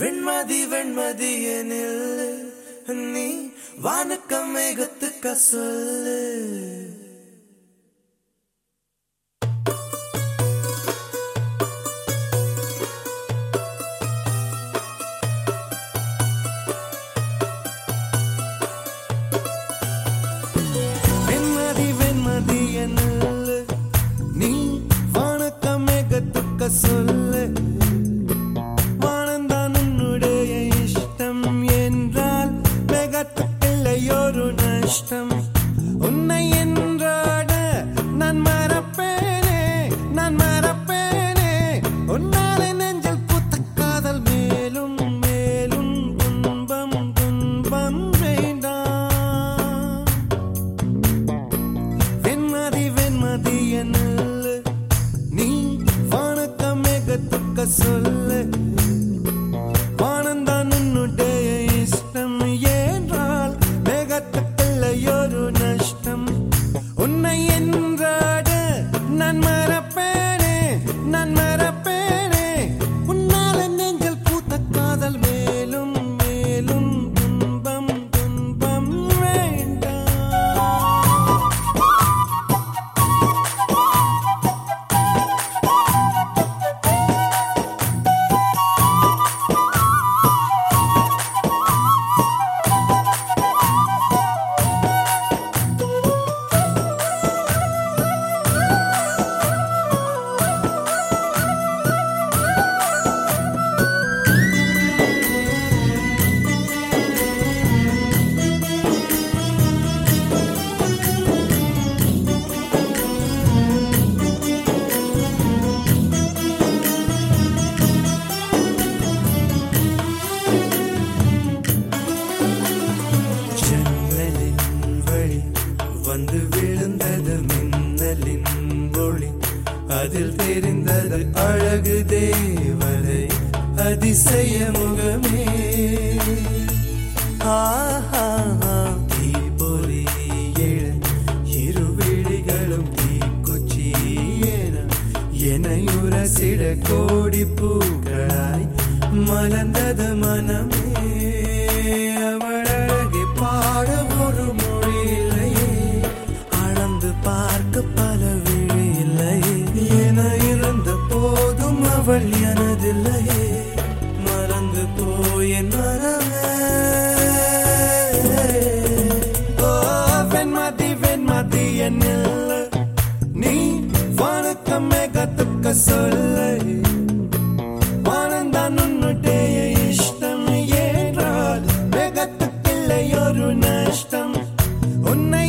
வெண்மதி வெண்மதி எனில் நீ வானுக்க மேகத்துக்க சொல்லு வந்து விழுந்தது மின்னலின் ஒளி. அதில் தெரிந்தது அழகு தேவதை அதிசய முகமே. ஆஹா தீப்பொறி எழ இரு விழிகளும் தீக்குச்சி என எனையுரசிட கோடி பூக்களாய் மலர்ந்தது மனமே. அவள் எனதில்லையே மறந்து போய் என் மனமே. ஓ வெண்மதி வெண்மதி என்னில் நீ வணக்கமே கத்துக்க சொல்லை. வானந்தான் உன்னுடைய இஷ்டம் ஏன்றால் மேகத்துக்கில்லை ஒரு நஷ்டம். உன்னை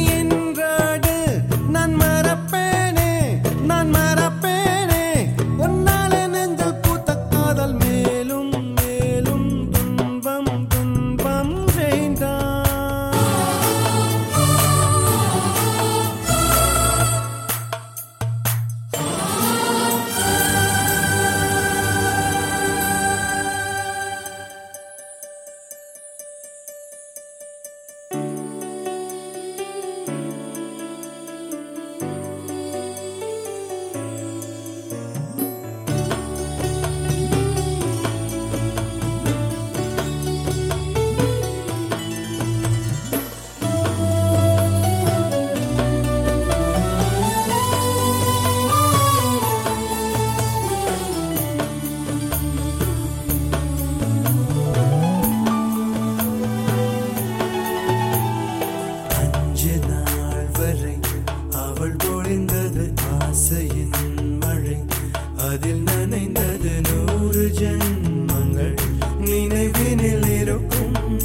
நினைவினில் இருக்கும்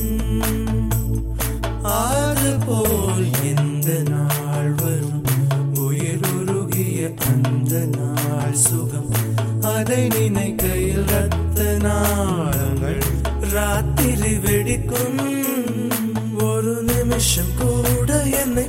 ஆறு போல் எந்த நாள் வரும்? உயிர் உருகிய அந்த நாள் சுகம். அதை நினைக்கையில் ரத்த நாளங்கள் ராத்திரி வெடிக்கும். ஒரு நிமிஷம் கூட என்னை